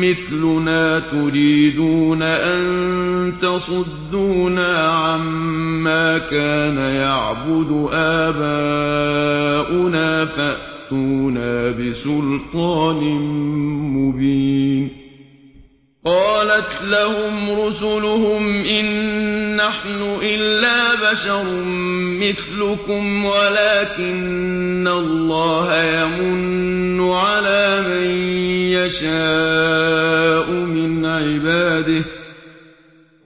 مِثْلُنَا تُرِيدُونَ أَن تَصُدُّونَا عَمَّا كَانَ يَعْبُدُ آبَاؤُنَا فَأْتُونَا بِسُلْطَانٍ مُبِينٍ. قَالَتْ لَهُمْ رُسُلُهُمْ إِن نَّحْنُ إِلَّا بَشَرٌ مِثْلُكُمْ وَلَكِنَّ اللَّهَ يَمُنُّ عَلَى مَن يَشَاءُ.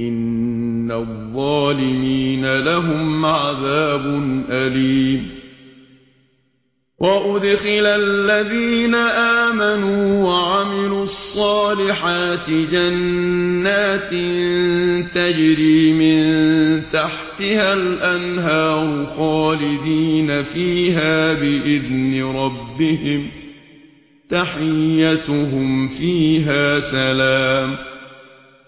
ان الظالمين لهم عذاب اليم وادخل الذين امنوا وعملوا الصالحات جنات تجري من تحتها الانهار خالدين فيها باذن ربهم تحيتهم فيها سلام